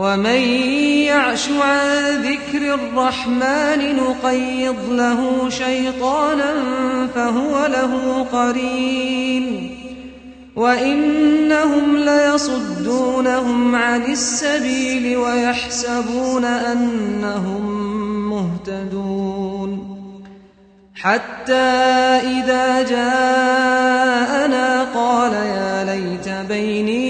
ومن يعش عن ذكر الرحمن نقيض له شيطانا فهو له قرين وإنهم ليصدونهم عن السبيل ويحسبون أنهم مهتدون حتى إذا جاءنا قال يا ليت بيني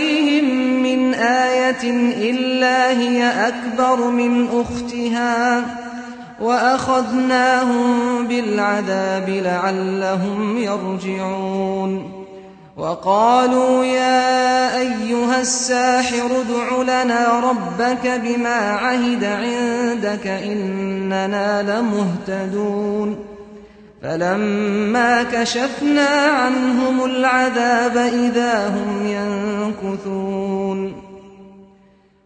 إلا هي أكبر من أختها وأخذناهم بالعذاب لعلهم يرجعون وقالوا يا أيها الساحر دع لنا ربك بما عهد عندك إننا لمهتدون فلما كشفنا عنهم العذاب إذا هم ينكثون